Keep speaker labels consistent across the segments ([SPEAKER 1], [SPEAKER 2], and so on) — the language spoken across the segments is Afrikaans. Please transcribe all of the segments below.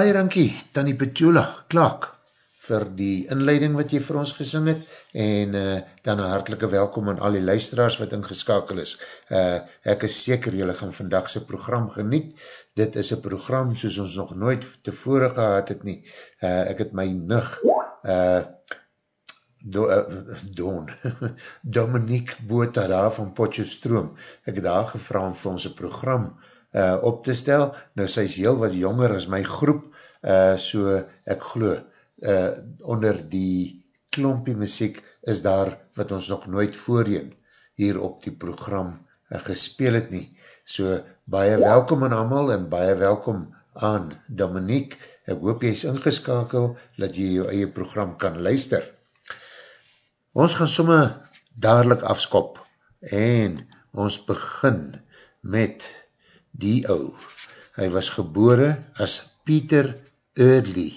[SPEAKER 1] Baie dankie, Tanny Petula, Klaak, vir die inleiding wat jy vir ons gesing het, en uh, dan een hartelike welkom aan al die luisteraars wat ingeskakel is. Uh, ek is seker jylle gaan vandagse program geniet, dit is een program soos ons nog nooit tevore gehad het nie. Uh, ek het my nig, uh, Do, uh, Don, Dominique Bota daar van Potjefstroom, ek het daar gevra om vir ons een program uh, op te stel, nou sy is heel wat jonger as my groep, uh, so ek glo, uh, onder die klompie muziek is daar wat ons nog nooit voorheen hier op die program uh, gespeel het nie, so baie welkom aan amal en baie welkom aan Dominique, ek hoop jy is ingeskakel dat jy jou eie program kan luister. Ons gaan somme dadelijk afskop en ons begin met die ou. Hy was gebore as Pieter Eardley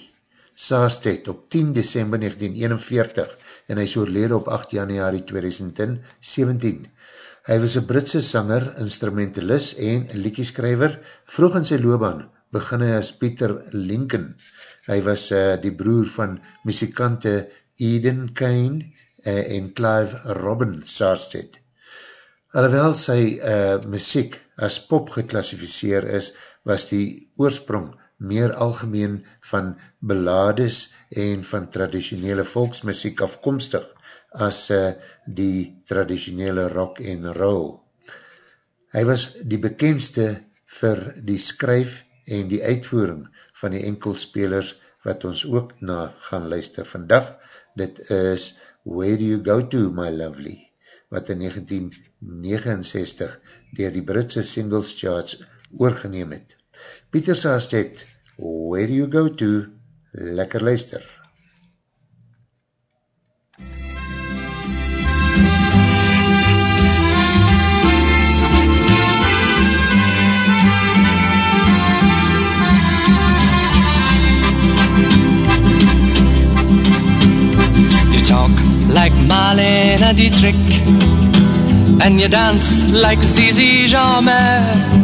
[SPEAKER 1] Saarstedt op 10 december 1941 en hy is oorlede op 8 januari 2017. Hy was een Britse sanger, instrumentalist en liekieskrijver. Vroeg in sy loopbaan begin hy as Pieter Lincoln. Hy was uh, die broer van muzikante Eden Kane uh, en Clive Robin Saarstedt. Alhoewel sy uh, muziek as pop geklassificeer is, was die oorsprong meer algemeen van belades en van traditionele volksmuziek afkomstig as uh, die traditionele rock en roll. Hy was die bekendste vir die skryf en die uitvoering van die enkelspelers wat ons ook na gaan luister vandag. Dit is Where Do You Go To, My Lovely, wat in 1969 dier die Britse singles charts oorgeneem het. Pieter Saastet, Where Do You Go To, lekker luister.
[SPEAKER 2] You talk like Marlene Dietrich And you dance like Zizi Jeanmaire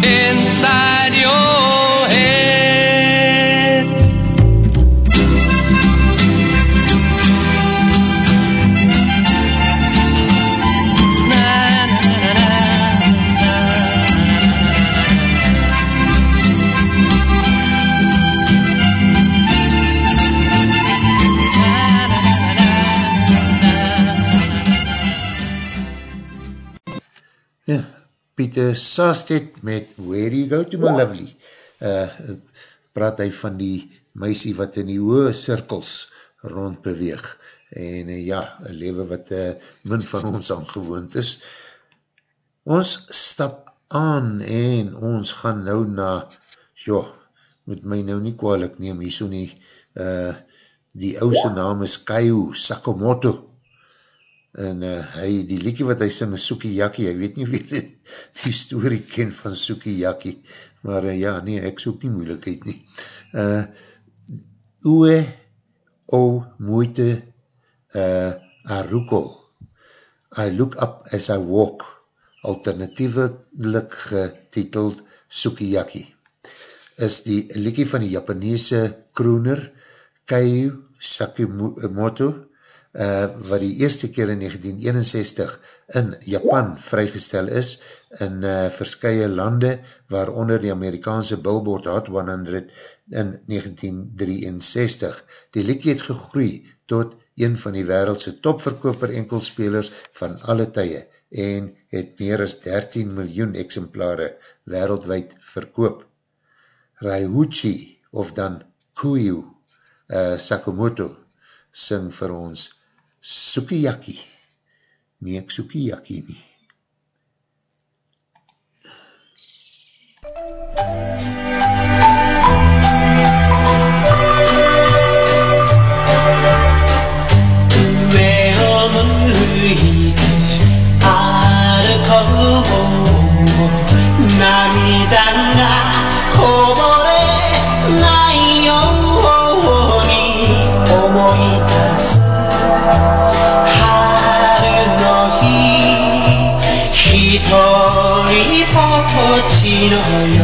[SPEAKER 2] inside your
[SPEAKER 1] Pieter Sastet met Where You Go To My Lovely. Uh, praat hy van die meisie wat in die hoë cirkels rond beweeg. En uh, ja, een leven wat uh, min van ons aangewoond is. Ons stap aan en ons gaan nou na, ja, moet my nou nie kwalijk neem, hier so nie, uh, die ouse naam is Kaio Sakamoto en uh, hy, die liedje wat hy sing is Soekie Jakkie, hy weet nie of jy die story ken van Soekie Jakkie, maar uh, ja, nee, ek soek nie moeilikheid nie. Uh, Oe O Moeite uh, Aruko. I Look Up As I Walk. Alternatievelik getiteld Soekie Jakkie. Is die liedje van die Japanese crooner Keiu Sakimoto uh, wat die eerste keer in 1961 in Japan vrygestel is, in uh, verskye lande, waaronder die Amerikaanse Billboard Hot 100 in 1963. Die liedje het gegroei tot een van die wereldse topverkoper enkelspelers van alle tye en het meer as 13 miljoen exemplare wereldwijd verkoop. Raihuchi, of dan Kuyu uh, Sakamoto, sing vir ons Sukiyaki. Nee, ek Sukiyaki nie.
[SPEAKER 3] 涙 you know how you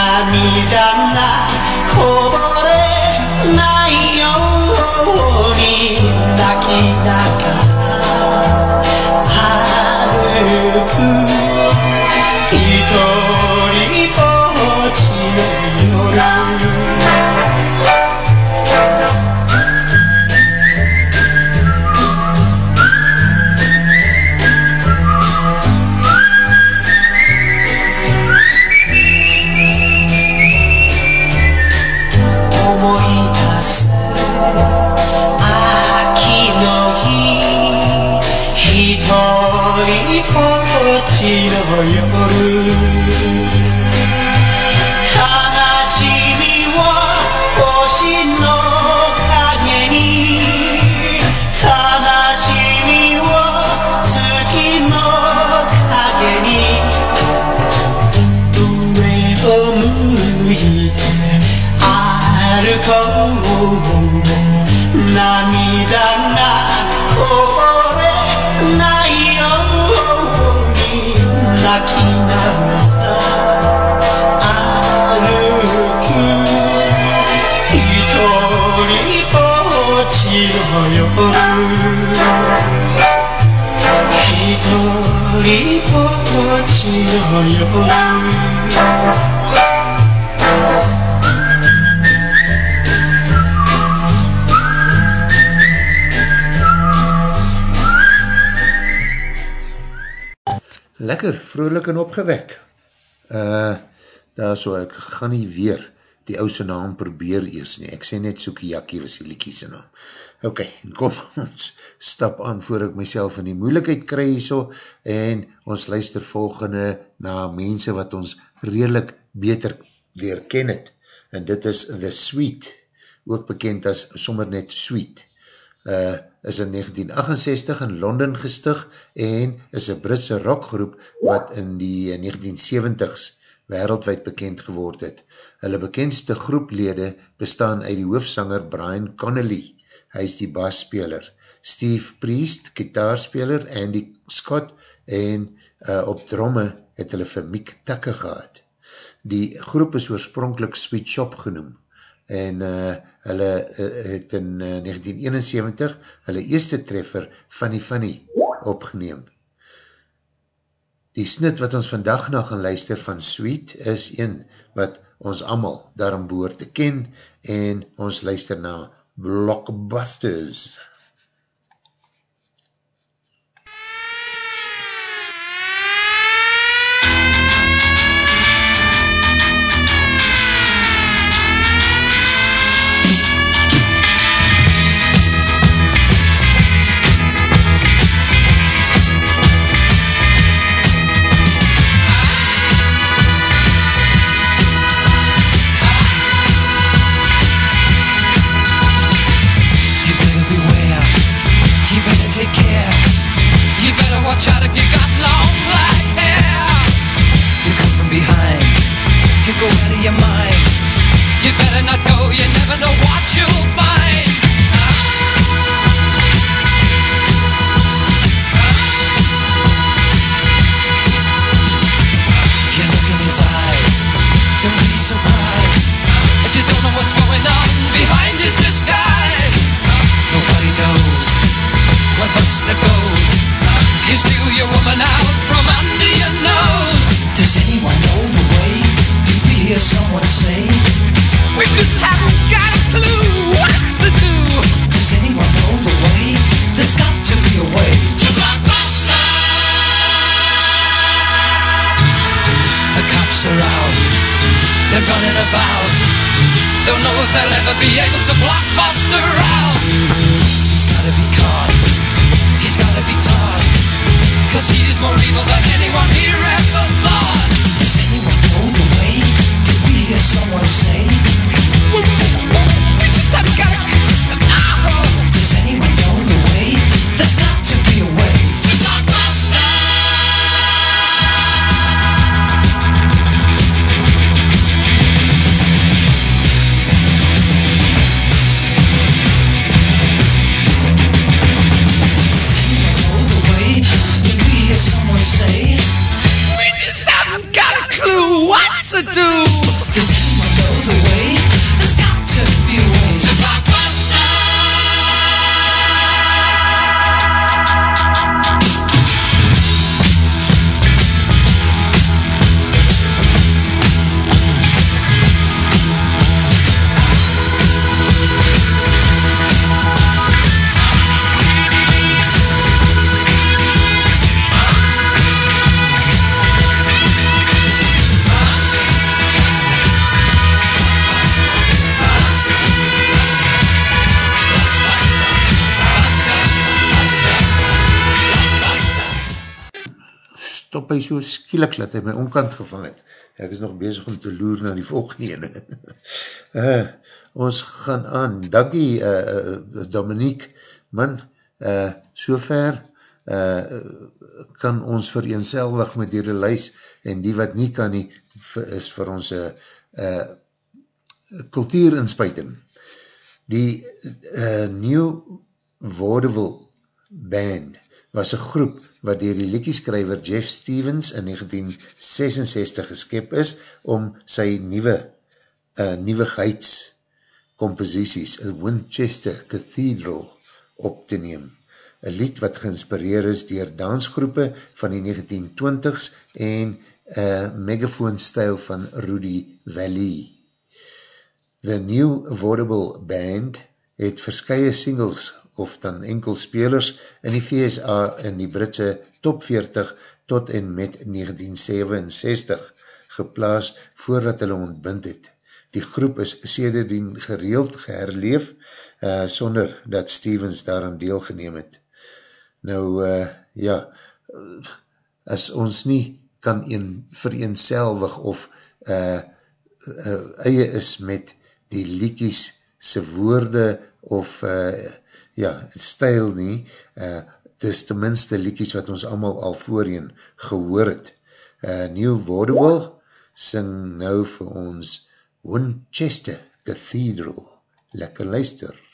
[SPEAKER 3] 涙がこぼれないように泣きながらち
[SPEAKER 1] Lekker, vrolik en opgewek. Uh, daar so, ek gaan nie weer die ouse naam probeer eers nie. Ek sê net soekie jakkie was die liekie sy naam. Ok, kom ons stap aan voor ek myself in die moeilikheid kry so en ons luister volgende na mense wat ons redelijk beter leer ken het. En dit is The Sweet, ook bekend as sommer net Sweet. Uh, is in 1968 in Londen gestig en is een Britse rockgroep wat in die 1970s wereldwijd bekend geword het. Hulle bekendste groeplede bestaan uit die hoofsanger Brian Connolly, hy is die basspeler, Steve Priest, gitaarspeler, Andy Scott en uh, op dromme het hulle vir Mick Takke gehad. Die groep is oorspronkelijk Sweet Shop genoem en uh, hulle uh, het in uh, 1971 hulle eerste treffer Funny Funny opgeneem. Die snit wat ons vandag nog gaan luister van Sweet is een wat ons allemaal daarom behoor te ken en ons luister na Blockbusters.
[SPEAKER 2] chat if you
[SPEAKER 4] got long black hair.
[SPEAKER 5] You come from behind, you go out of your mind.
[SPEAKER 4] You
[SPEAKER 2] better not
[SPEAKER 5] go, you never know what you'll find. You look in his eyes, don't be surprised if you don't know what's going on behind his disguise. Nobody knows where Buster goes. You steal your woman out from under your nose. Does anyone know the way? We hear someone say? We just haven't got a clue what to do. Does anyone know the way? There's got to be a way. Blockbuster! The cops are out. They're running about. Don't know
[SPEAKER 4] if they'll ever be able to blockbuster out. He's
[SPEAKER 5] gotta be cars the way? Did we hear someone say? We just haven't got a Does anyone know
[SPEAKER 1] stop hy so skielik dat hy my omkant gevang het. Ek is nog bezig om te loer na die volgende ene. uh, ons gaan aan. Dankie uh, uh, Dominique, man, uh, so ver uh, kan ons vereenselwig met die relis en die wat nie kan nie, is vir ons uh, uh, kultuurinspuiting. Die uh, New Vaudeville Band was een groep wat dier die liekieskrijver Jeff Stevens in 1966 geskep is om sy nieuwe uh, nieuwigheidscomposities in Winchester Cathedral op te neem. Een lied wat geïnspireer is dier dansgroepe van die 1920s en uh, megafoon stijl van Rudy Valley. The New Vaudeville Band het verskye singles of dan enkel spelers in die VSA in die Britse top 40 tot en met 1967 geplaas voordat hulle ontbind het. Die groep is sederdien gereeld geherleef uh, sonder dat Stevens daaraan deelgeneem het. Nou, uh, ja, as ons nie kan een vereenselwig of uh, uh, eie is met die liekies se woorde of uh, ja, stijl nie, uh, dis tenminste liekies wat ons allemaal al voorheen gehoor het. Uh, New Vaudeville sing nou vir ons Winchester Cathedral. Lekker luister.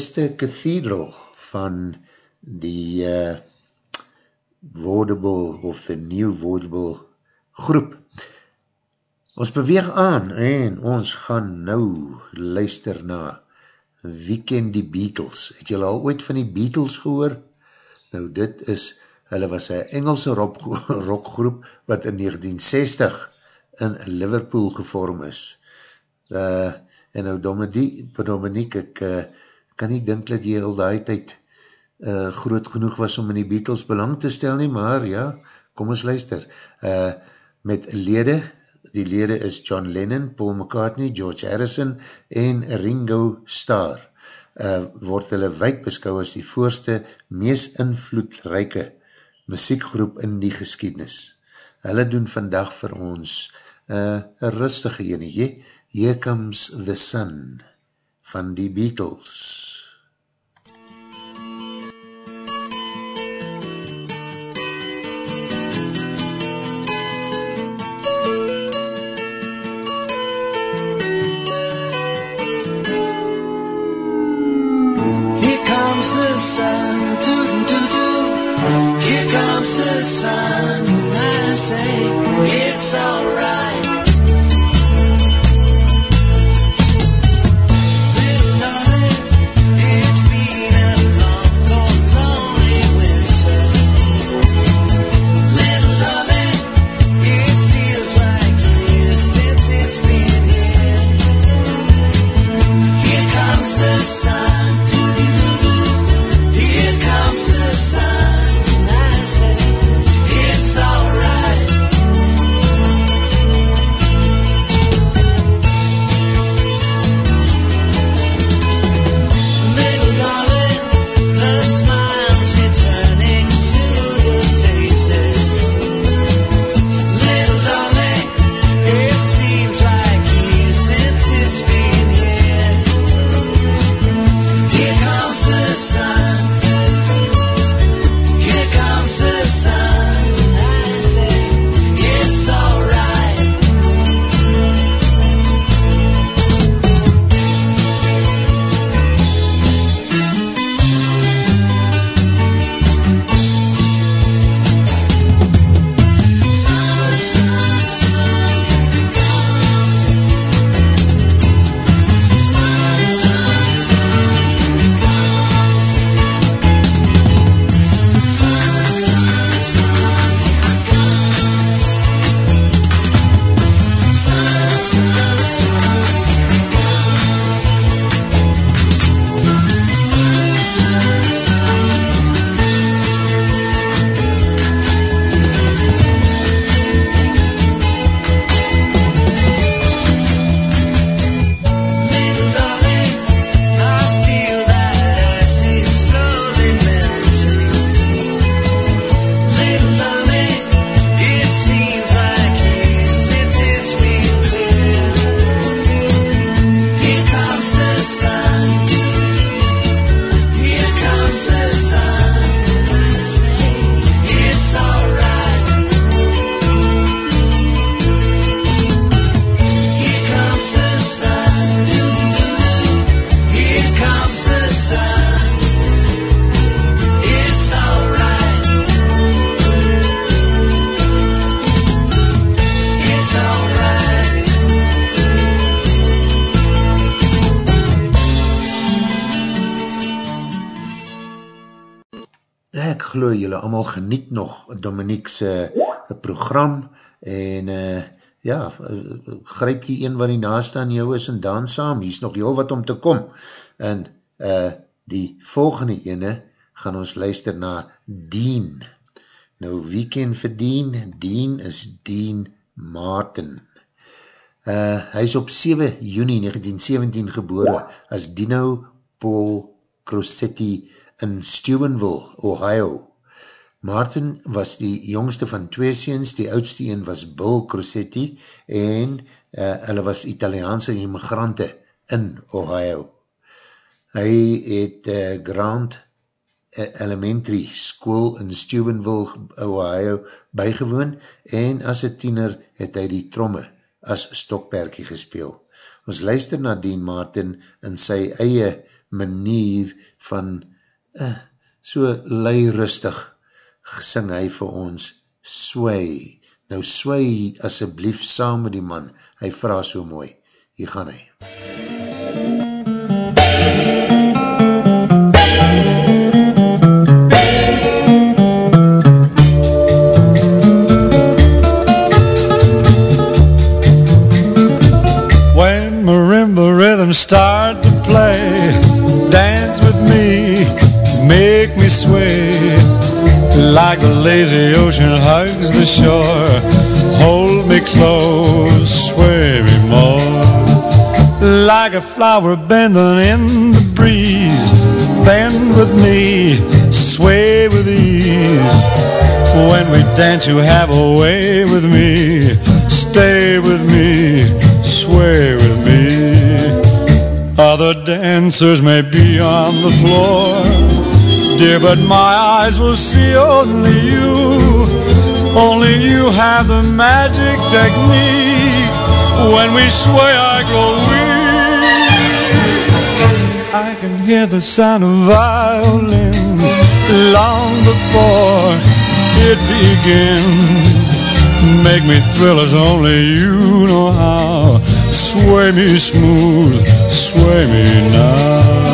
[SPEAKER 6] Winchester Cathedral
[SPEAKER 1] van die uh, Vaudeville of the New Vaudeville groep. Ons beweeg aan en ons gaan nou luister na Wie ken die Beatles? Het julle al ooit van die Beatles gehoor? Nou dit is, hulle was een Engelse rock, rockgroep wat in 1960 in Liverpool gevorm is. Uh, en nou Dominique, Dominique ek uh, kan nie dink dat jy al die tyd uh, groot genoeg was om in die Beatles belang te stel nie, maar ja, kom ons luister. Uh, met lede, die lede is John Lennon, Paul McCartney, George Harrison en Ringo Starr. Uh, word hulle wijk beskou as die voorste, mees invloedrijke muziekgroep in die geskiednis. Hulle doen vandag vir ons uh, een rustige ene, Here Comes the Sun van die Beatles. Glo julle allemaal geniet nog Dominique's uh, program en uh, ja, uh, grijp die een wat die naaste aan jou is en dan saam, hier is nog heel wat om te kom en uh, die volgende ene gaan ons luister na Dean. Nou wie ken vir Dean? Dean is Dean Martin. Uh, hy is op 7 juni 1917 gebore as Dino Paul Crossetti in Steubenville, Ohio. Martin was die jongste van twee seens, die oudste een was Bill Crossetti en uh, hulle was Italiaanse immigrante in Ohio. Hy het uh, Grant uh, Elementary School in Steubenville, Ohio bygewoon en as een tiener het hy die tromme as stokperkie gespeel. Ons luister na Dean Martin in sy eie manier van so lui rustig gesing hy vir ons sway. Nou sway asseblief saam met die man, hy vraag so mooi. Hier gaan hy.
[SPEAKER 7] When marimba rhythms start sway. Like the lazy ocean hugs the shore, hold me close, sway me more. Like a flower bending in the breeze, bend with me, sway with ease. When we dance, you have a way with me. Stay with me, sway with me. Other dancers may be on the floor, dear, but my eyes will see only you. Only you have the magic technique. When we sway, I grow weak. I can hear the sound of violins long before it begins. Make me thrill as only you know how. Sway me smooth, sway me now.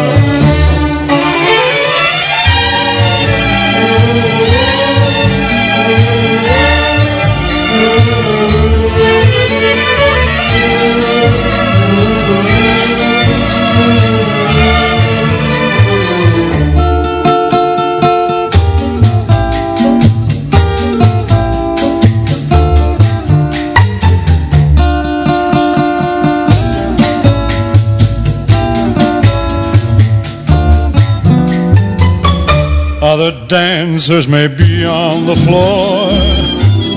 [SPEAKER 7] Dancers may be on the floor,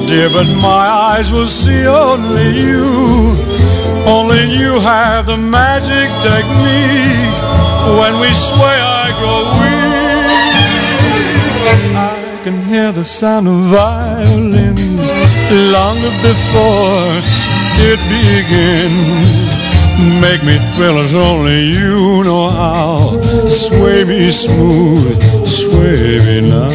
[SPEAKER 7] dear, but my eyes will see only you. Only you have the magic technique. When we sway, I grow weak. I can hear the sound of violins long before it begins. Make me thrill as only you know how. Sway me smooth, sway me now.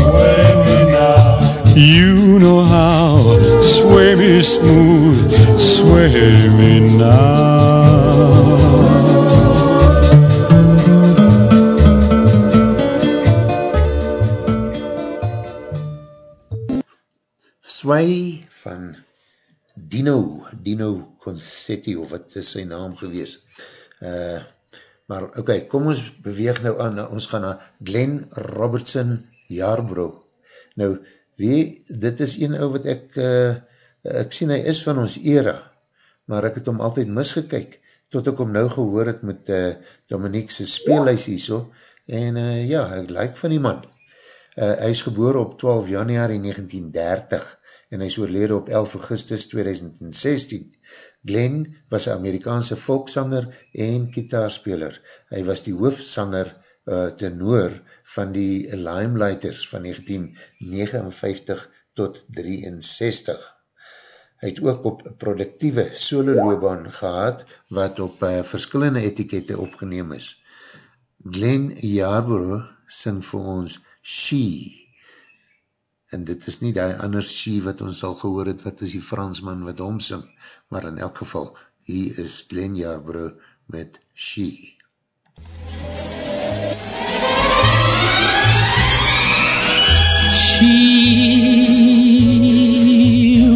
[SPEAKER 7] Sway me now. You know how. Sway me smooth, sway me now.
[SPEAKER 1] Sway van Dino, Dino Concetti, of wat is sy naam gewees. Uh, maar oké, okay, kom ons beweeg nou aan, ons gaan na Glenn Robertson Jaarbro. Nou, wie, dit is een ou wat ek, uh, ek sien hy is van ons era, maar ek het hom altyd misgekyk, tot ek hom nou gehoor het met uh, Dominique sy speelhuis hier so, en uh, ja, ek like van die man. Uh, hy is geboor op 12 januari 1930, en hy is oorlede op 11 augustus 2016. Glenn was een Amerikaanse volkszanger en kitaarspeler. Hy was die hoofdzanger uh, tenor van die Limelighters van 1959 tot 63. Hy het ook op productieve sololoobaan gehad, wat op uh, verskillende etikette opgeneem is. Glenn Yarborough sing vir ons She, en dit is nie die ander She wat ons al gehoor het, wat is die Fransman wat hom sing, maar in elk geval, hier is Glenn Yarborough met She.
[SPEAKER 8] She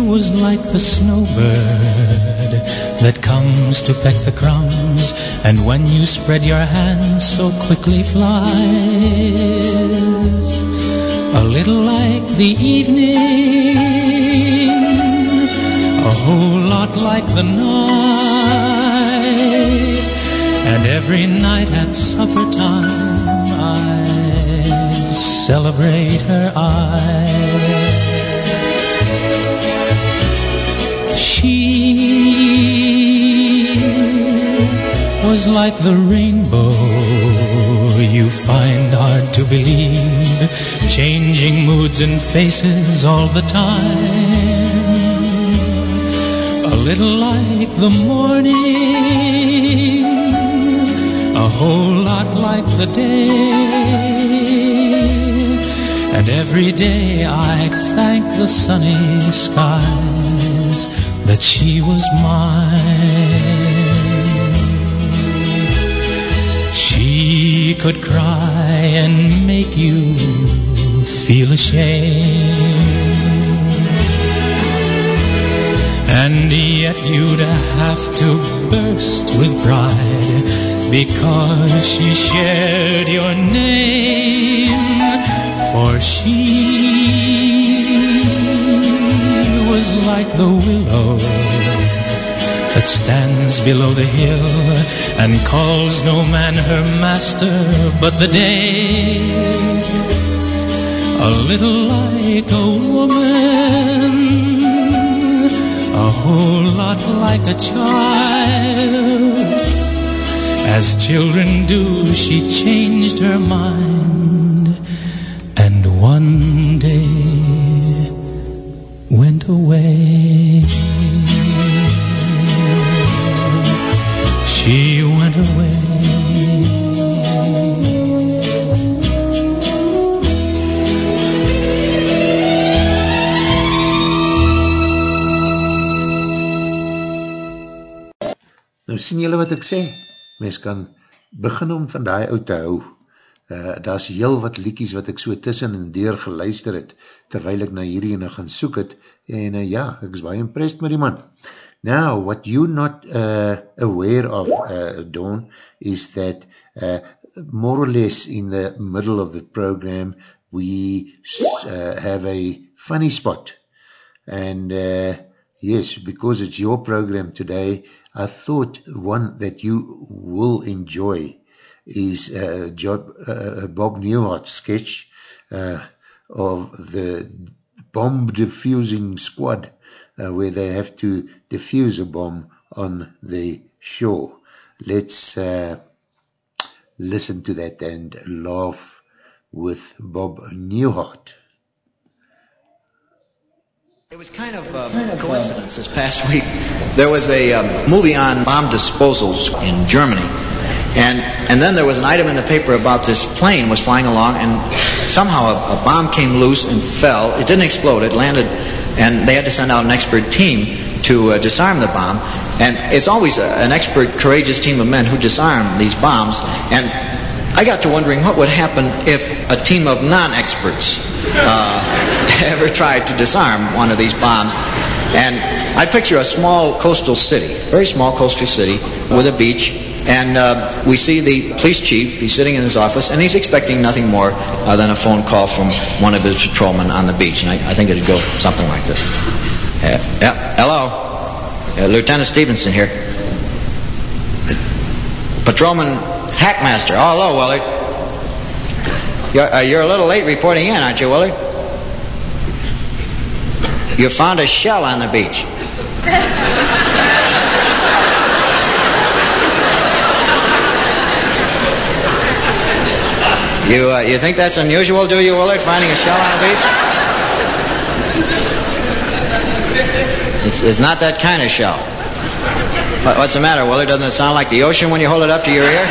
[SPEAKER 8] was like the snowbird that comes to peck the crumbs, and when you spread your hands, so quickly flies. A little like the evening, a whole like the night, and every night at supper time I celebrate her eyes. She was like the rainbow you find hard to believe, changing moods and faces all the time. Little like the morning, a whole lot like the day. And every day I'd thank the sunny skies that she was mine. She could cry and make you feel ashamed. And yet you'd have to burst with pride because she shared your name. For she was like the willow that stands below the hill and calls no man her master but the day. A little like a woman, whole lot like a child. As children do, she changed her mind and one day went away. She
[SPEAKER 1] sien julle wat ek sê, mens kan begin om van die oud te hou. Uh, daar is heel wat liekies wat ek so tussen en deur geluister het, terwijl ek na hierdie ene gaan soek het, en uh, ja, ek is baie impressed met die man. Now, what you not uh, aware of, uh, Dawn, is that uh, more or less in the middle of the program, we uh, have a funny spot. And uh, yes, because it's your program today, I thought one that you will enjoy is uh, Job, uh, Bob Newhart sketch uh, of the bomb diffusing squad uh, where they have to defuse a bomb on the shore. Let's uh, listen to that and laugh with Bob Newhart.
[SPEAKER 9] It was kind of uh, a coincidence this past week. There was a um, movie on bomb disposals in Germany. And, and then there was an item in the paper about this plane was flying along and somehow a, a bomb came loose and fell. It didn't explode, it landed, and they had to send out an expert team to uh, disarm the bomb. And it's always a, an expert, courageous team of men who disarm these bombs. And I got to wondering what would happen if a team of non-experts uh, ever tried to disarm one of these bombs. And I picture a small coastal city, very small coastal city with a beach, and uh, we see the police chief, he's sitting in his office, and he's expecting nothing more uh, than a phone call from one of his patrolmen on the beach. And I, I think it'd go something like this. Yeah, yeah. hello. Uh, Lieutenant Stevenson here. Patrolman Hackmaster. Oh, hello, Willard. You're, uh, you're a little late reporting in, aren't you, Willard? You found a shell on the beach. You, uh, you think that's unusual, do you, Willard, finding a shell on a beach? It's, it's not that kind of shell. What, what's the matter, Willie? Doesn't it sound like the ocean when you hold it up to your ear?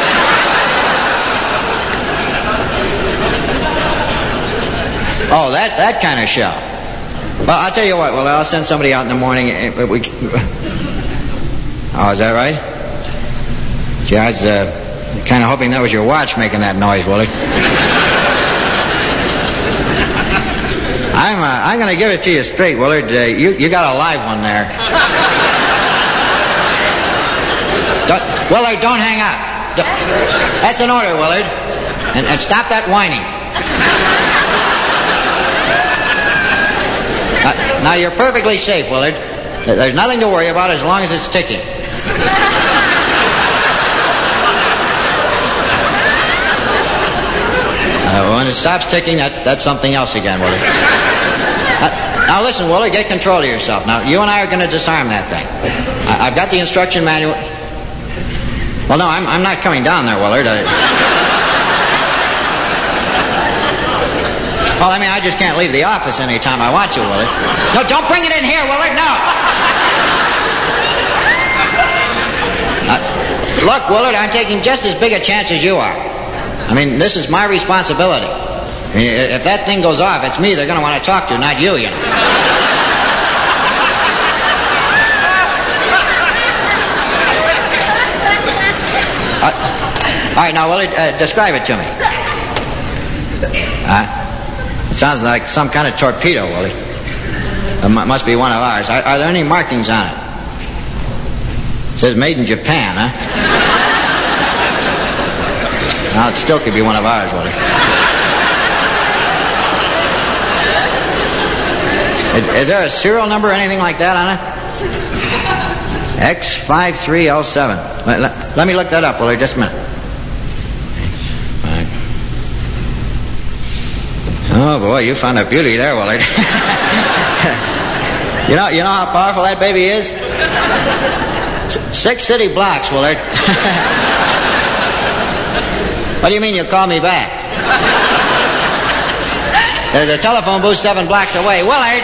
[SPEAKER 9] Oh, that, that kind of shell. Well, I'll tell you what, well, I'll send somebody out in the morning. eh, We, oh, is that right? Gee, I was uh, kind of hoping that was your watch making that noise, Willie. I'm, uh, I'm going to give it to you straight, Willard. Uh, you, you got a live one there. Don't, Willard, don't hang up. That's an order, Willard. And, and stop that whining. Uh, now, you're perfectly safe, Willard. There's nothing to worry about as long as it's ticking. Uh, when it stops ticking, that's, that's something else again, Willard. Now, listen, Willard, get control of yourself. Now, you and I are going to disarm that thing. I, I've got the instruction manual. Well, no, I'm, I'm not coming down there, Willard. I... well, I mean, I just can't leave the office anytime I want to, Willard. No, don't bring it in here, Willard. No. Uh, look, Willard, I'm taking just as big a chance as you are. I mean, this is my responsibility. I mean, if that thing goes off, it's me they're going to want to talk to, not you, you know. All right, now, Willard, uh, describe it to me. Uh, sounds like some kind of torpedo, Willie. It must be one of ours. Are, are there any markings on it? It says made in Japan, huh? Well, it still could be one of ours, Willie. Is, is there a serial number or anything like that on it? X53L7. Let, let- let me look that up, Willie, just a minute. Oh boy, you found a beauty there, Willard. you know, you know how powerful that baby is? Six city blocks, Willard. what do you mean you call me back? There's a telephone booth seven blocks away. Willard!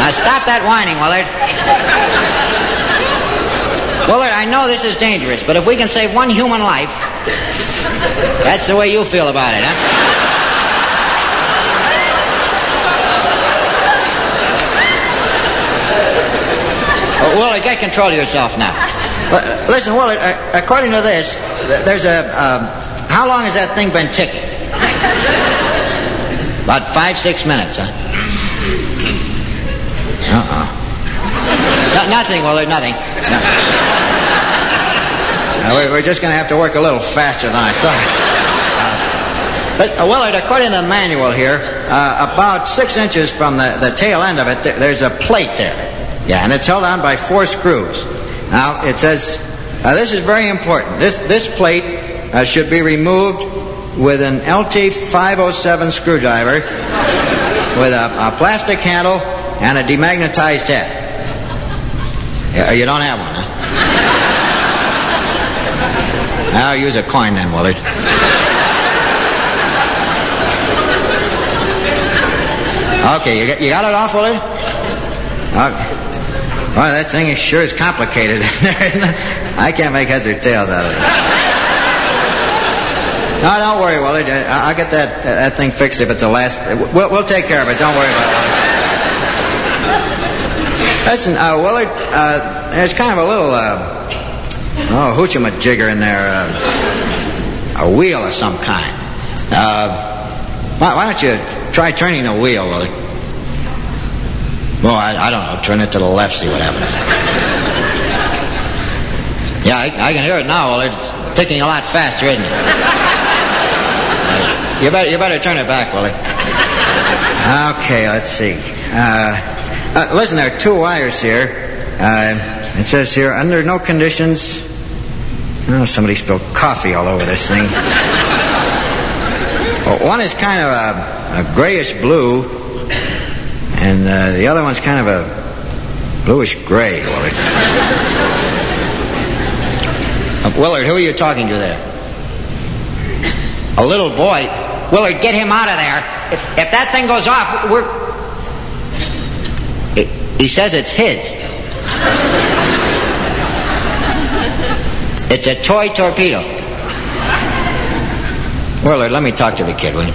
[SPEAKER 9] Now stop that whining, Willard. Willard, I know this is dangerous, but if we can save one human life, that's the way you feel about it, huh? well, Willard, get control of yourself now. L- Listen, Willard, uh, according to this, there's a. Um, how long has that thing been ticking? About five, six minutes, huh? Uh-uh. No- nothing, Willard, nothing. No. Uh, we- we're just going to have to work a little faster than I thought. But, uh, Willard, according to the manual here, uh, about six inches from the, the tail end of it, there, there's a plate there. Yeah, and it's held on by four screws. Now, it says, uh, this is very important. This, this plate uh, should be removed with an LT507 screwdriver with a, a plastic handle and a demagnetized head. You don't have one, I'll use a coin then, Willard. Okay, you got, you got it off, Willard? Okay. Well, that thing is sure is complicated. I can't make heads or tails out of this. No, don't worry, Willard. I'll get that that thing fixed if it's the last. We'll, we'll take care of it. Don't worry about it. Listen, uh, Willard, uh, there's kind of a little, uh, oh, hoochie-majigger in there. Uh, a wheel of some kind. Uh, why, why don't you try turning the wheel, Willard? Well, I, I don't know. Turn it to the left, see what happens. Yeah, I, I can hear it now. It's ticking a lot faster, isn't it? You better, you better turn it back, Willie. Okay, let's see. Uh, uh, listen, there are two wires here. Uh, it says here, under no conditions. Oh, somebody spilled coffee all over this thing. Well, one is kind of a, a grayish blue, and uh, the other one's kind of a bluish gray, Willard. Uh, Willard, who are you talking to there? A little boy. Willard, get him out of there. If, if that thing goes off, we're. He, he says it's his. It's a toy torpedo. Willard, let me talk to the kid, will you?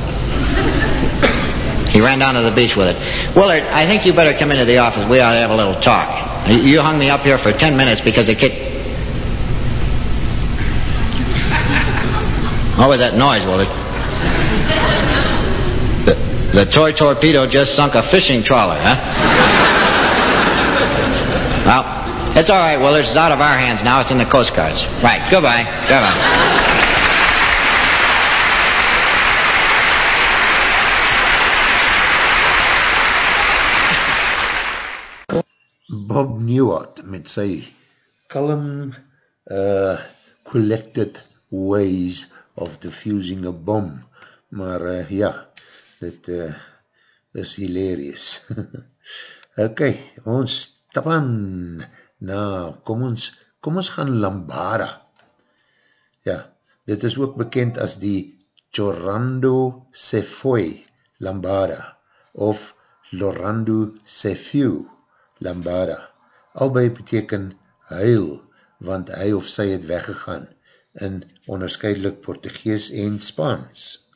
[SPEAKER 9] He ran down to the beach with it. Willard, I think you better come into the office. We ought to have a little talk. You- hung me up here for ten minutes because the kid. What was that noise, Willard? The, the toy torpedo just sunk a fishing trawler, huh? Well, it's all right, Willard. It's out of our hands now. It's in the Coast Guard's. Right. Goodbye. Goodbye.
[SPEAKER 1] Bob Newhart met sy calm, uh, collected ways of diffusing a bomb. Maar uh, ja, dit uh, is hilarious. ok, ons stap aan na, kom ons, kom ons gaan Lambada. Ja, dit is ook bekend as die Chorando Sefoy Lambada of Lorando Sefiu Lambada. albei beteken huil, want hy of sy het weggegaan in onderscheidelik Portugees en Spaans.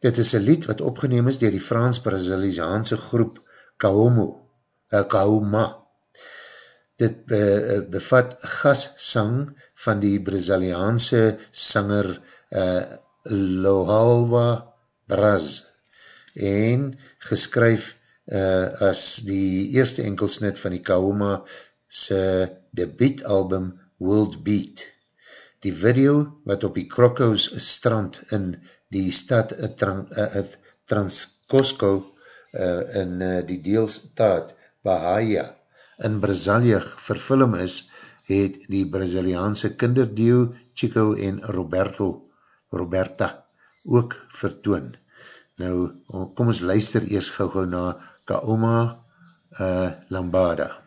[SPEAKER 1] Dit is een lied wat opgeneem is dier die Frans-Braziliaanse groep Kaomo, uh, Kaoma. Dit uh, bevat gassang van die Braziliaanse sanger uh, Lohalwa Braz en geskryf uh, as die eerste enkelsnit van die Kaoma se debietalbum World Beat. Die video wat op die Krokos strand in die stad uh, uh, Transkosco uh, in uh, die deelstaat Bahia in Brazilië verfilm is, het die Braziliaanse kinderdeeuw Chico en Roberto Roberta ook vertoon. Nou, kom ons luister eers gauw gauw na Kaoma uh, Lambada.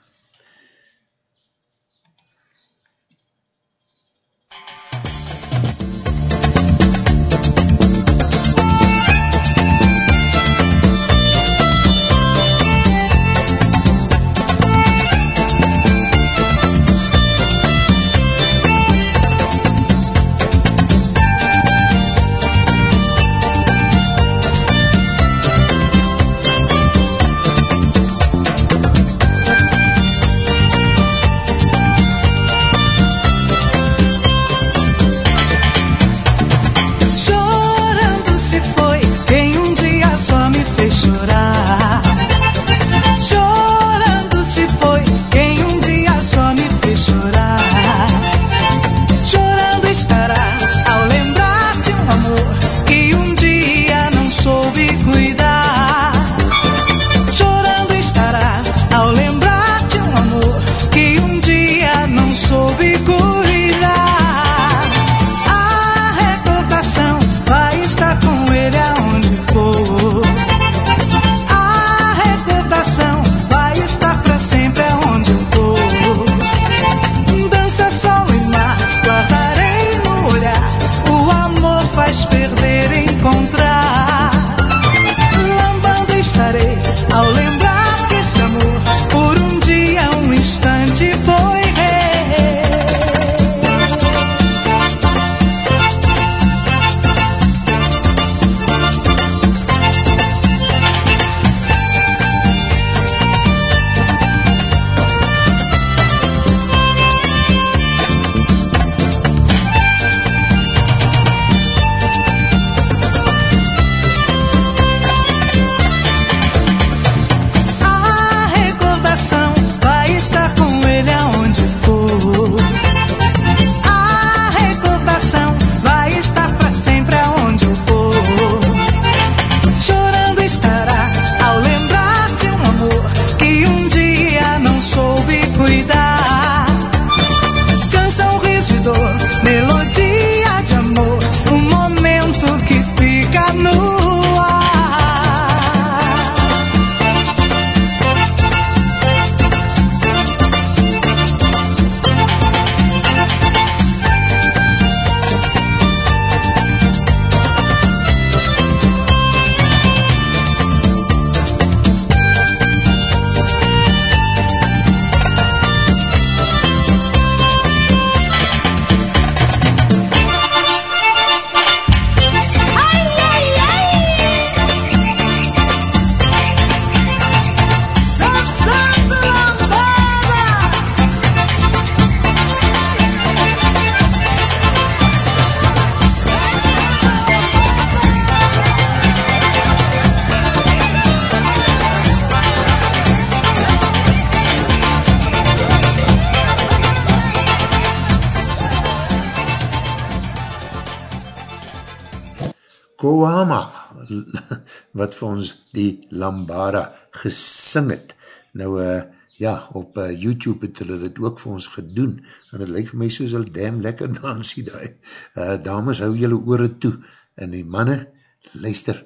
[SPEAKER 1] Vir ons die Lambada gesing het. Nou, uh, ja, op uh, YouTube het hulle dit ook vir ons gedoen, en het lyk vir my soos al damn lekker dansie daar. Uh, dames, hou julle oore toe, en die manne, luister,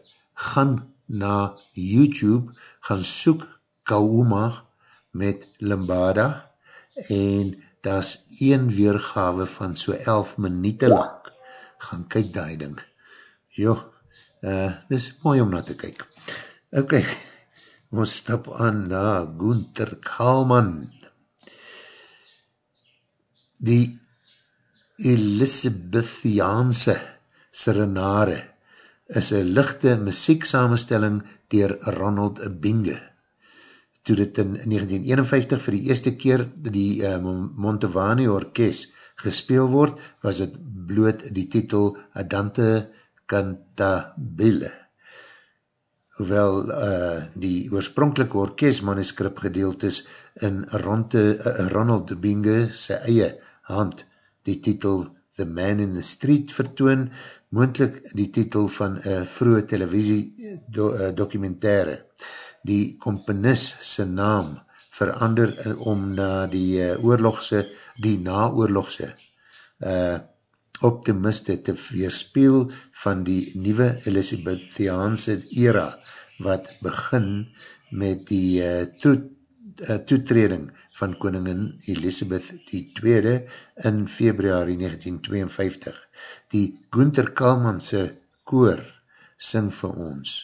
[SPEAKER 1] gaan na YouTube, gaan soek Kaoma met Lambada, en daar is een weergave van so 11 minuut lang. Gaan kyk die ding jo, uh, dis mooi om na te kyk. Ok, ons stap aan na Gunther Kalman. die Elisabethiaanse Serenare is een lichte muzieksamenstelling dier Ronald Binge. Toe dit in 1951 vir die eerste keer die uh, Montevani Orkest gespeel word, was het bloot die titel Adante Cantabile. Hoewel uh, die oorspronkelike orkestmanuskrip gedeeld is in Ronte, uh, Ronald Binge sy eie hand die titel The Man in the Street vertoon, moendlik die titel van een vroege televisie do, uh, documentaire. Die komponist sy naam verander om na die uh, oorlogse, die naoorlogse uh, optimiste te weerspeel van die nieuwe Elisabethiaanse era wat begin met die uh, toet, uh, toetreding van koningin Elisabeth II in februari 1952. Die Gunther Kalmanse koor sing vir ons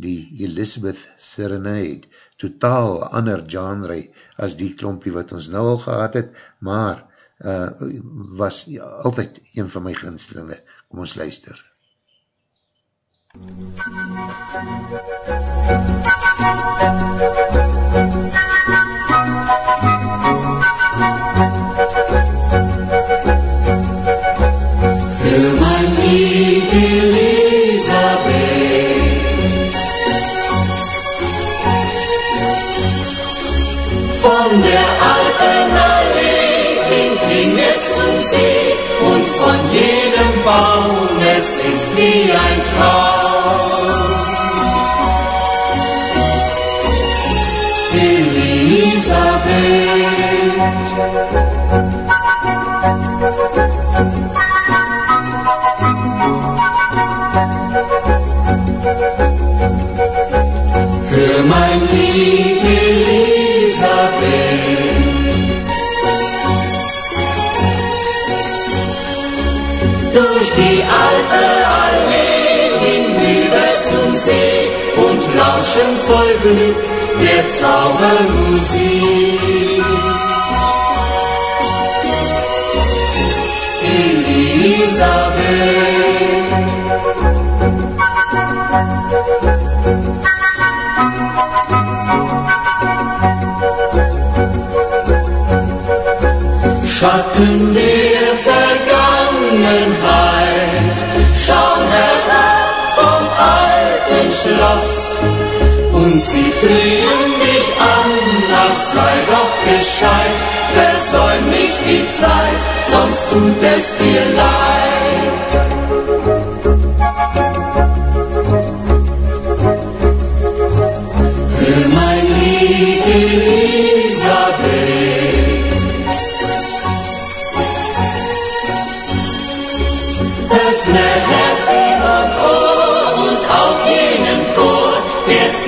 [SPEAKER 1] die Elizabeth Serenade, totaal ander genre as die klompie wat ons nou al gehad het, maar uh, was altyd een van my ginstelinge. Kom ons luister.
[SPEAKER 3] Hör See und von jedem Baum, es ist wie ein Traum. Elisabeth, hör mein Lied, Elisabeth. Lauschen voll Glück der Zaubermusik. Elisabeth. Schatten der Vergangenheit schauen herab Schloss und sie flehen dich an, ach sei doch gescheit, versäum nicht die Zeit, sonst tut es dir leid.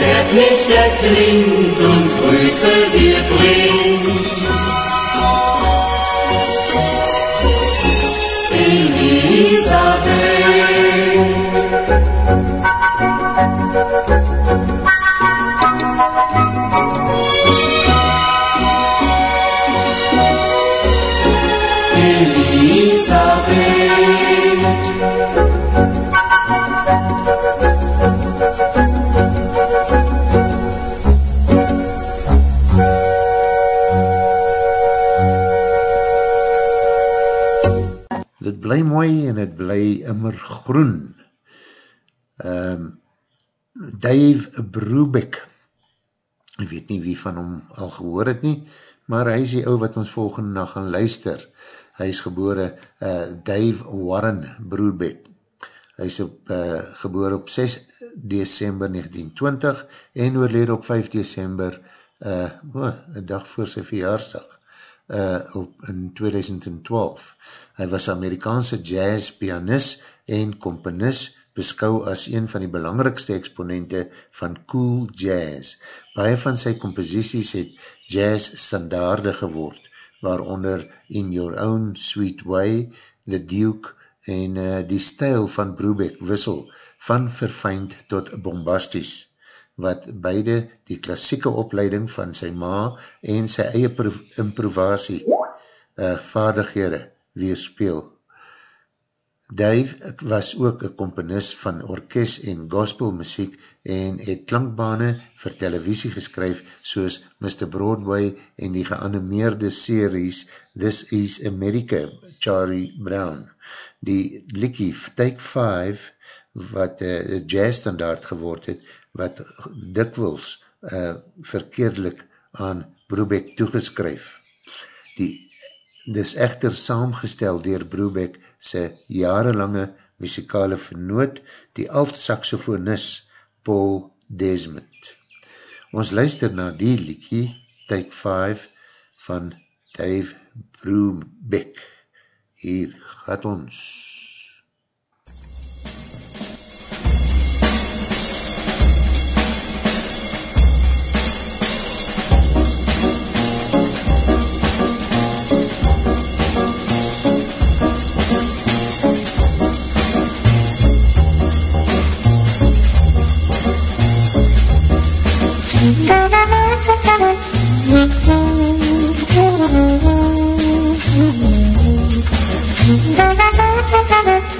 [SPEAKER 3] Zärtlicher klingt und Grüße dir bringt. Elisabeth.
[SPEAKER 1] Groen. Um, Dave Brubeck, ek weet nie wie van hom al gehoor het nie, maar hy is die ou wat ons volgende nacht gaan luister. Hy is gebore uh, Dave Warren Brubeck. Hy is op, uh, gebore op 6 december 1920 en oorlede op 5 december, uh, oh, een dag voor sy verjaarsdag, uh, op, in 2012. Hy was Amerikaanse jazz pianist en komponist, beskou as een van die belangrikste exponente van cool jazz. Baie van sy composities het jazz standaarde geword, waaronder In Your Own Sweet Way, The Duke en uh, die stijl van Brubeck wissel van verfeind tot bombasties, wat beide die klassieke opleiding van sy ma en sy eie improvasie uh, vaardighede weerspeel. Dave was ook een komponist van orkest en gospelmuziek en het klankbane vir televisie geskryf soos Mr. Broadway en die geanimeerde series This is America, Charlie Brown. Die likkie Take 5 wat uh, jazz standaard geword het, wat dikwils uh, verkeerdelik aan Broebeck toegeskryf. Die dis echter saamgestel dier Broebeck sy jarelange muzikale vernoot, die alt-saxofonist Paul Desmond. Ons luister na die liekie, Take 5, van Dave Brubeck. Hier gaat ons. jazz, Thank you.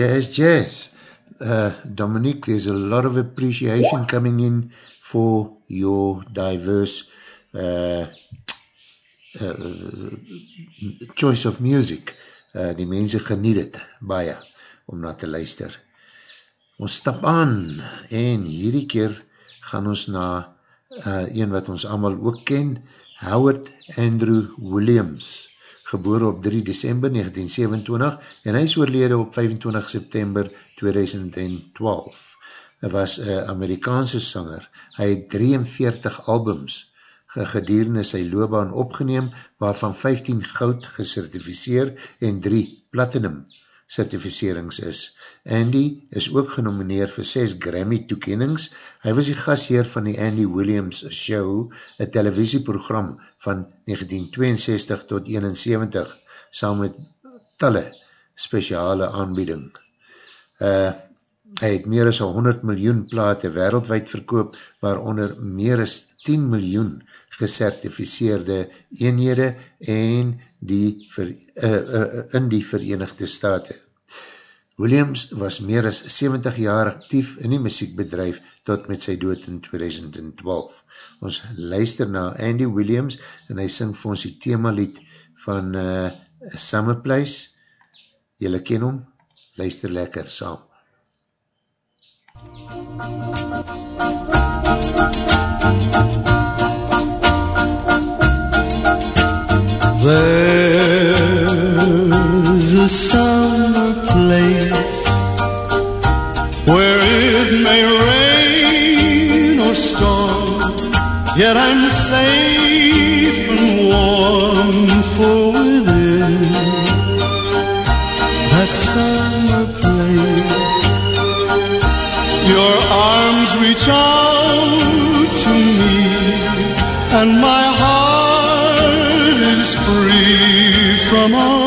[SPEAKER 1] Jazz, jazz. Uh, Dominique, there's a lot of appreciation coming in for your diverse uh, uh, choice of music. Uh, die mense geniet het baie om na te luister. Ons stap aan en hierdie keer gaan ons na uh, een wat ons allemaal ook ken, Howard Andrew Williams, geboor op 3 december 1927 en hy is oorlede op 25 september 2012. Hy was een Amerikaanse sanger. Hy het 43 albums gedurende sy loopbaan opgeneem, waarvan 15 goud gecertificeer en 3 platinum certificerings is. Andy is ook genomineer vir 6 Grammy toekennings. Hy was die gasheer van die Andy Williams Show, een televisieprogram van 1962 tot 1971, saam met talle speciale aanbieding. Uh, hy het meer as 100 miljoen plate wereldwijd verkoop, waaronder meer as 10 miljoen gecertificeerde eenhede en die ver, uh, uh, in die Verenigde Staten. Williams was meer as 70 jaar actief in die muziekbedrijf tot met sy dood in 2012. Ons luister na Andy Williams en hy syng vir ons die themalied van uh, Summer Place. Julle ken hom, luister lekker saam.
[SPEAKER 7] There's a summer yet I'm safe and warm for within that summer place. Your arms reach out to me, and my heart is free from all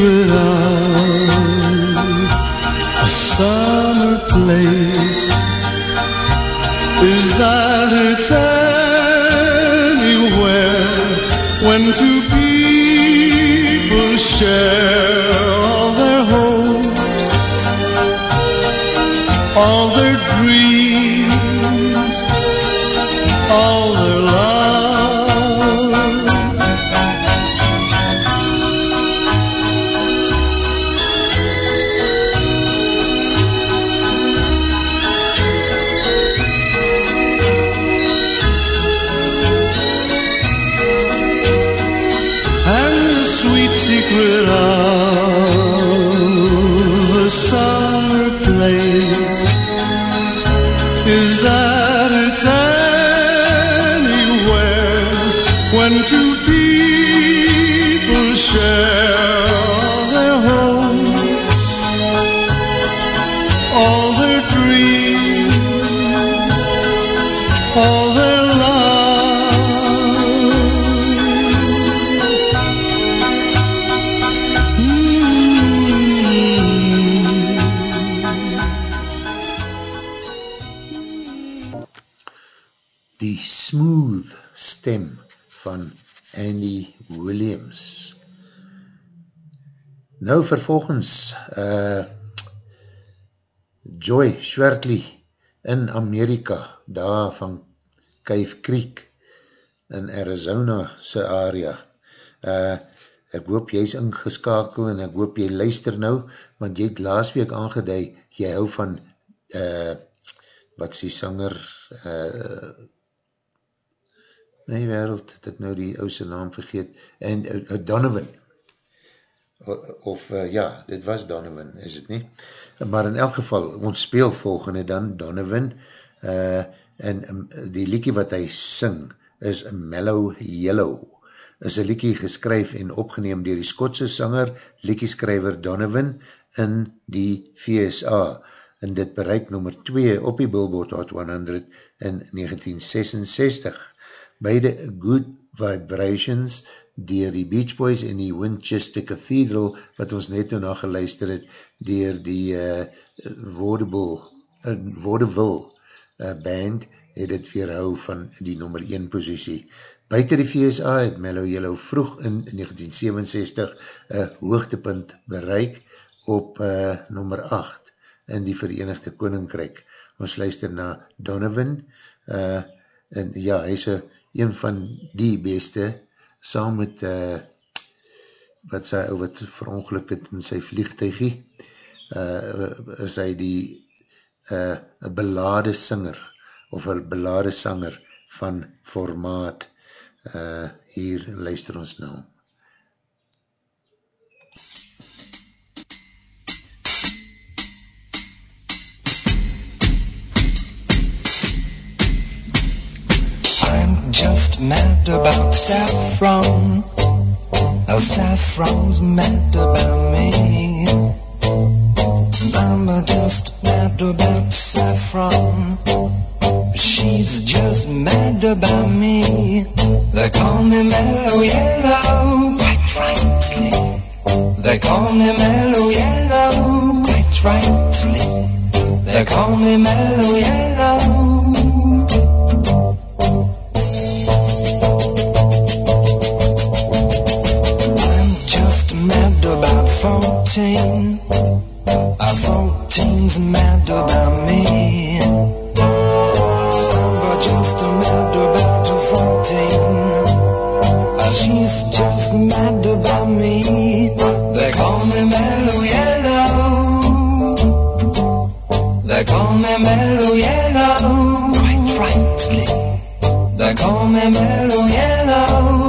[SPEAKER 7] of a summer place is that it's anywhere when two people share
[SPEAKER 1] Nou vervolgens uh, Joy Schwertley in Amerika, daar van Cave Creek in Arizona se area. Uh, ek hoop jy is ingeskakel en ek hoop jy luister nou, want jy het laas week aangeduid, jy hou van uh, wat is die sanger uh, my wereld, het ek nou die ouse naam vergeet, en uh, Donovan, of uh, ja, dit was Donovan, is het nie? Maar in elk geval, ons speel volgende dan, Donovan, uh, en um, die liekie wat hy sing, is Mellow Yellow, is een liekie geskryf en opgeneem dier die Skotse sanger, liekieskryver Donovan, in die VSA, en dit bereik nummer 2 op die Billboard Hot 100 in 1966, beide Good Vibrations dier die Beach Boys en die Winchester Cathedral, wat ons net nou na geluister het, dier die uh, Vaudeville, uh, Vaudeville uh, band, het het weerhou van die nummer 1 posiesie. Buiten die VSA het Mellow Yellow vroeg in 1967 een hoogtepunt bereik op uh, nummer 8 in die Verenigde Koninkryk. Ons luister na Donovan, uh, en ja, hy is een van die beste, saam met uh, wat sy, wat verongeluk het in sy vliegtuigie, uh, is hy die uh, belade singer, of een belade sanger van formaat, uh, hier luister ons nou.
[SPEAKER 5] Just mad about saffron. Oh, saffron's mad about me. I'm just mad about saffron. She's just mad about me. They call me mellow yellow, quite rightly. They call me mellow yellow, quite rightly. They call me mellow yellow. 14. Uh, 14's mad about me. But just a mad about 14. Uh, she's just mad about me. They call me mellow yellow. They call me mellow yellow. Quite rightly. They call me mellow yellow.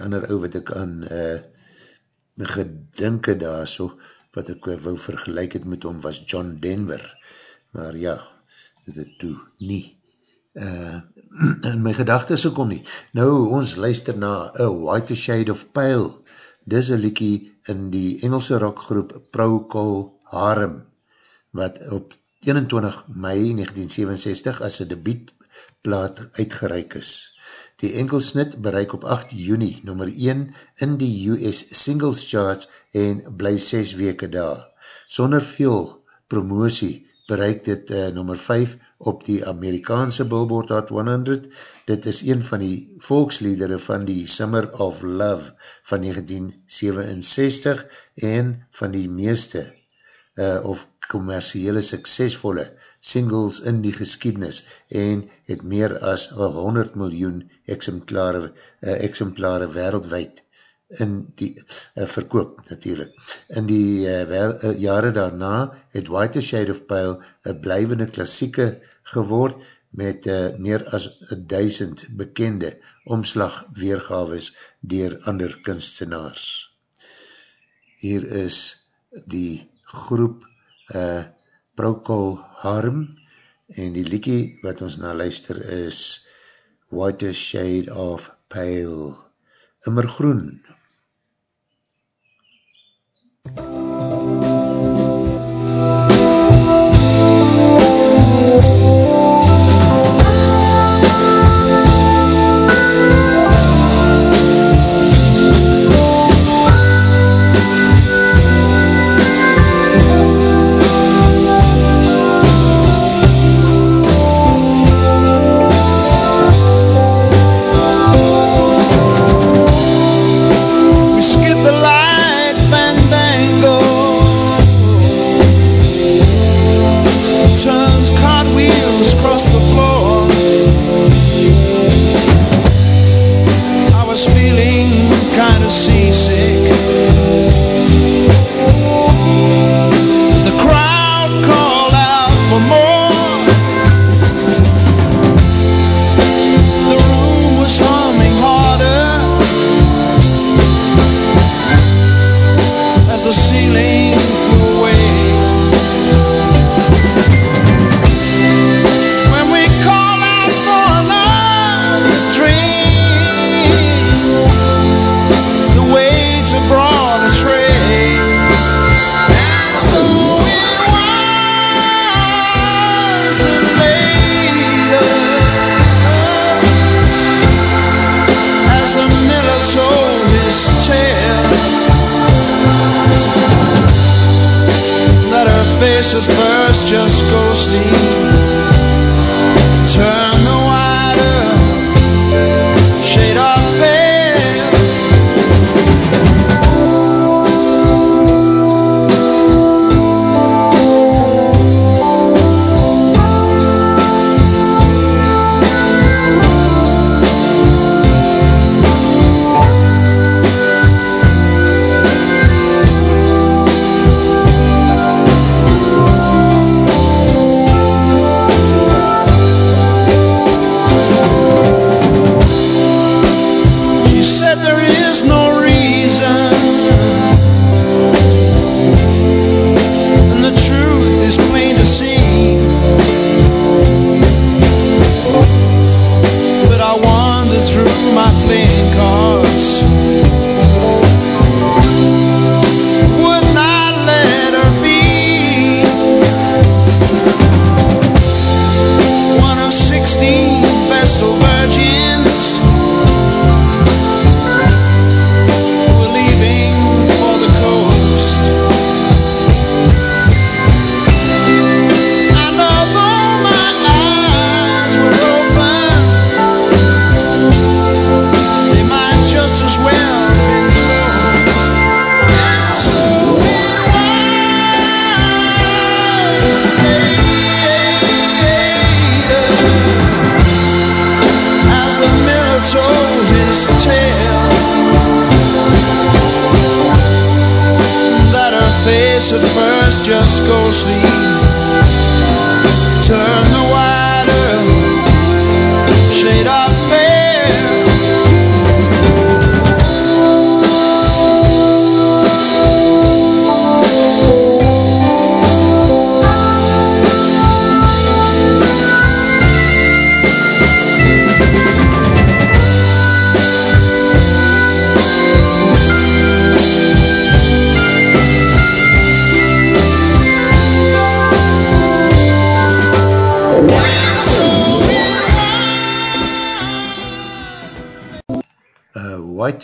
[SPEAKER 1] Die ander ou wat ek aan uh, gedinke daar so, wat ek wou vergelijk het met hom was John Denver, maar ja, dit toe nie. Uh, in my gedagtes ook om nie. Nou, ons luister na A White Shade of Pale, dis een liekie in die Engelse rockgroep Procol Harum, wat op 21 mei 1967 as een debietplaat uitgereik is.
[SPEAKER 10] Die enkelsnit bereik op 8 juni nummer 1 in die US Singles Charts en bly 6 weke daar. Sonder veel promosie bereik dit uh, nummer 5 op die Amerikaanse Billboard Hot 100. Dit is een van die volksliedere van die Summer of Love van 1967 en van die meeste uh, of commerciële suksesvolle singles in die geskiednis en het meer as 100 miljoen exemplare, uh, exemplare wereldwijd in die uh, verkoop natuurlijk. In die uh, wel, uh, jare daarna het White Shade of Pale een blijvende klassieke geword met uh, meer as duisend bekende omslag weergaves dier ander kunstenaars. Hier is die groep uh, Procol Harm en die liekie wat ons na luister is White Shade of Pale. Immer groen.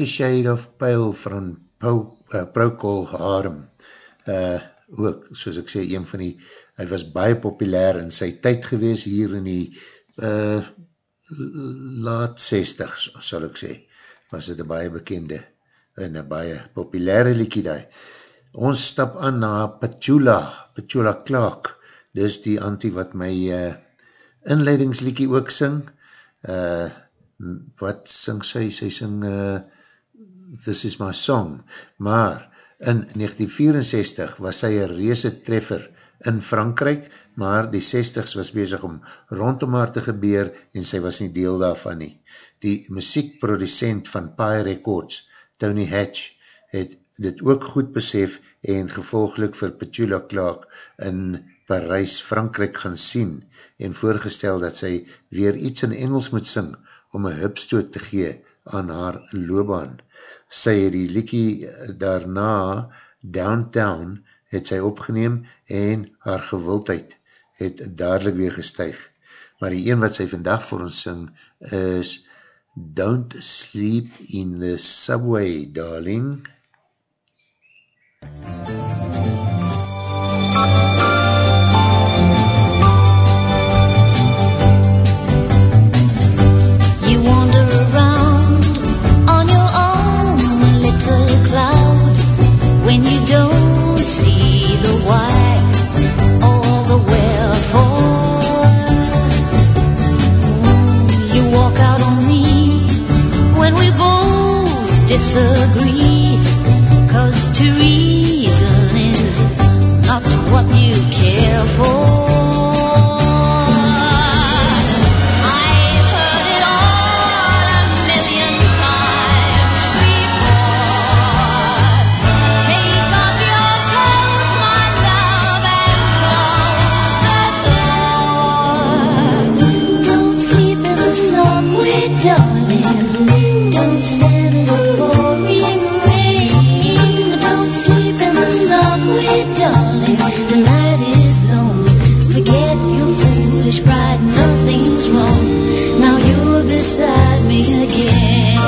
[SPEAKER 11] Shade of Pale
[SPEAKER 1] van uh, Procol Harum. Uh, ook, soos ek sê, een van die, hy was baie populair in sy tyd gewees hier in die uh, laat 60s, sal ek sê. Was het een baie bekende en een baie populaire liekie daar. Ons stap aan na Petula, Petula Clark. Dis die antie wat my uh, inleidingsliekie ook sing. Uh, wat sing sy? Sy sing uh, This is my song. Maar in 1964 was sy een reese treffer in Frankrijk, maar die 60s was bezig om rondom haar te gebeur en sy was nie deel daarvan nie. Die muziekproducent van Pie Records, Tony Hatch, het dit ook goed besef en gevolglik vir Petula Clark in Parijs, Frankrijk gaan sien en voorgestel dat sy weer iets in Engels moet sing om een hupstoot te gee aan haar loopbaan. Sy het die liekie daarna Downtown het sy opgeneem en haar gewildheid het dadelijk weer gestuig. Maar die een wat sy vandag vir ons sing is Don't Sleep in the Subway, Darling.
[SPEAKER 12] You disagree, 'cause to reason is not what you care for. Beside me again.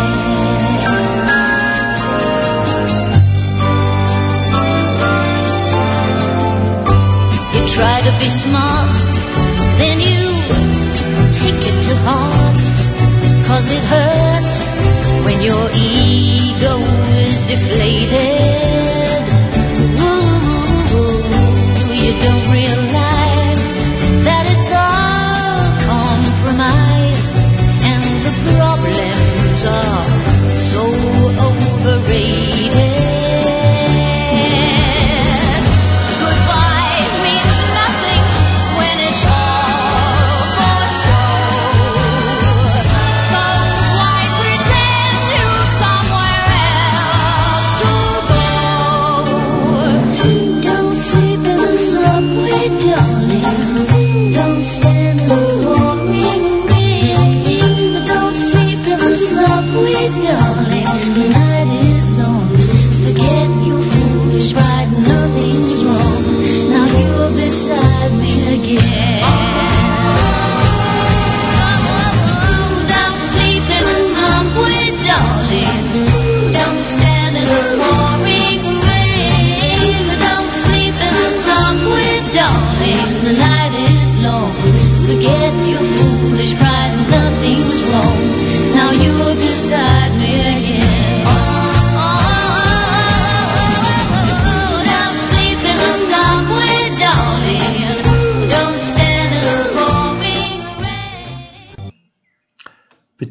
[SPEAKER 12] You try to be smart, then you take it to heart. Cause it hurts when your ego is deflated.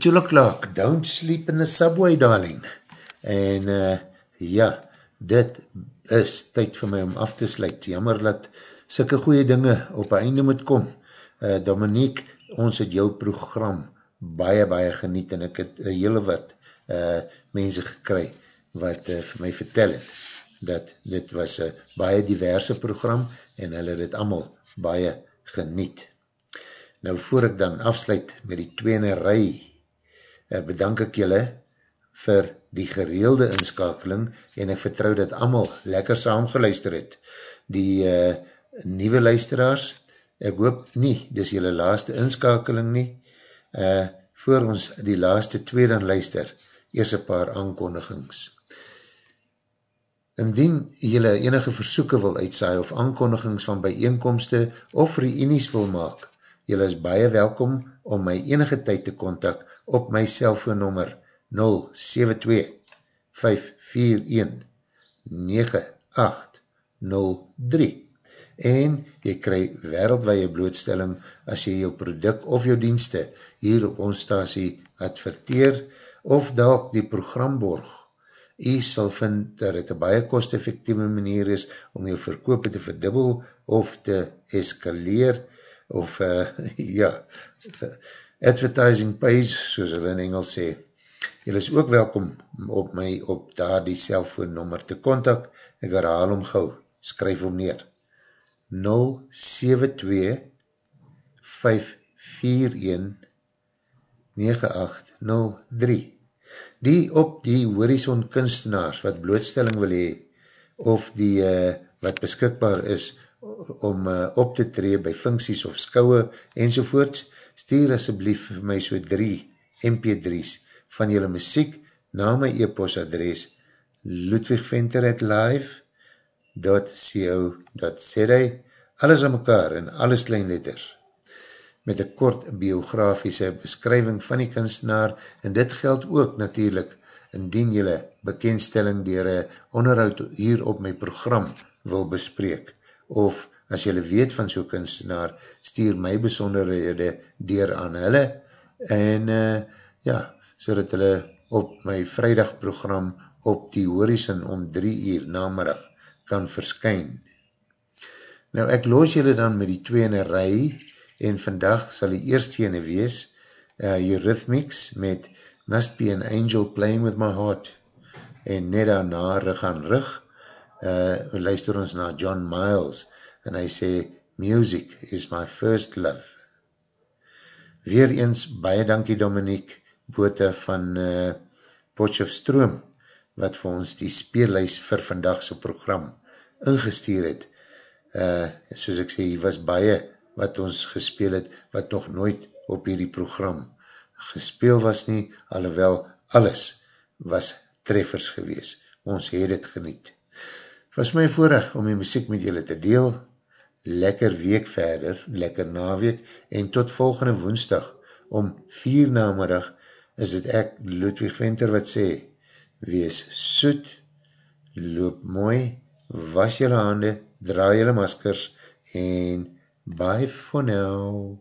[SPEAKER 1] Petula Clark, Don't Sleep in the Subway, Darling. En uh, ja, dit is tyd vir my om af te sluit. Jammer dat sulke goeie dinge op einde moet kom. Uh, Dominique, ons het jou program baie, baie geniet en ek het uh, hele wat uh, mense gekry wat uh, vir my vertel het dat dit was een baie diverse program en hulle het dit allemaal baie geniet. Nou voor ek dan afsluit met die tweene rij, uh, bedank ek julle vir die gereelde inskakeling en ek vertrou dat allemaal lekker saam geluister het. Die uh, nieuwe luisteraars, ek hoop nie, dis julle laaste inskakeling nie, uh, voor ons die laaste twee dan luister, eers een paar aankondigings. Indien jylle enige versoeken wil uitsaai of aankondigings van bijeenkomste of reunies wil maak, jylle is baie welkom om my enige tyd te kontak op my cellfoonnummer 072 541 9803 en jy kry wereldwaie blootstelling as jy jou product of jou dienste hier op ons stasie adverteer of dalk die program borg. Jy sal vind dat het een baie kost-effectieve manier is om jou verkoop te verdubbel of te escaleer of uh, ja, advertising pays, soos hulle in Engels sê. Jy is ook welkom op my op daar die cellfoonnummer te kontak. Ek herhaal om gauw, skryf om neer. 072 541 9803 Die op die horizon kunstenaars wat blootstelling wil hee of die uh, wat beskikbaar is om uh, op te tree by funksies of skouwe enzovoorts, stuur asjeblief vir my so 3 MP3's van jylle muziek na my e-postadres ludwigventeretlive.co.za alles aan mekaar in alles klein letters. Met een kort biografiese beskrywing van die kunstenaar en dit geld ook natuurlijk indien jylle bekendstelling dier onderhoud hier op my program wil bespreek of as jylle weet van so'n kunstenaar stuur my besonderhede dier aan hulle en uh, ja, so dat hulle op my vrijdagprogram op die horizon om drie uur namiddag kan verskyn. Nou ek los julle dan met die twee in een rij en vandag sal die eerste ene wees uh, Eurythmics met Must Be an Angel Playing With My Heart en net daarna rug aan rug uh, luister ons na John Miles en hy sê Music is my first love. Weer eens, baie dankie Dominique boote van uh, Potjofstroom, wat vir ons die speerlijst vir vandagse program ingestuur het. Uh, soos ek sê, hier was baie wat ons gespeel het, wat nog nooit op hierdie program gespeel was nie, alhoewel alles was treffers gewees. Ons het het geniet. Was my voorrecht om die muziek met julle te deel, lekker week verder, lekker naweek, en tot volgende woensdag om vier namiddag is het ek, Ludwig Venter, wat sê, wees soet, loop mooi, was jylle hande, draai jylle maskers, en bye for now.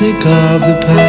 [SPEAKER 7] Music of the past.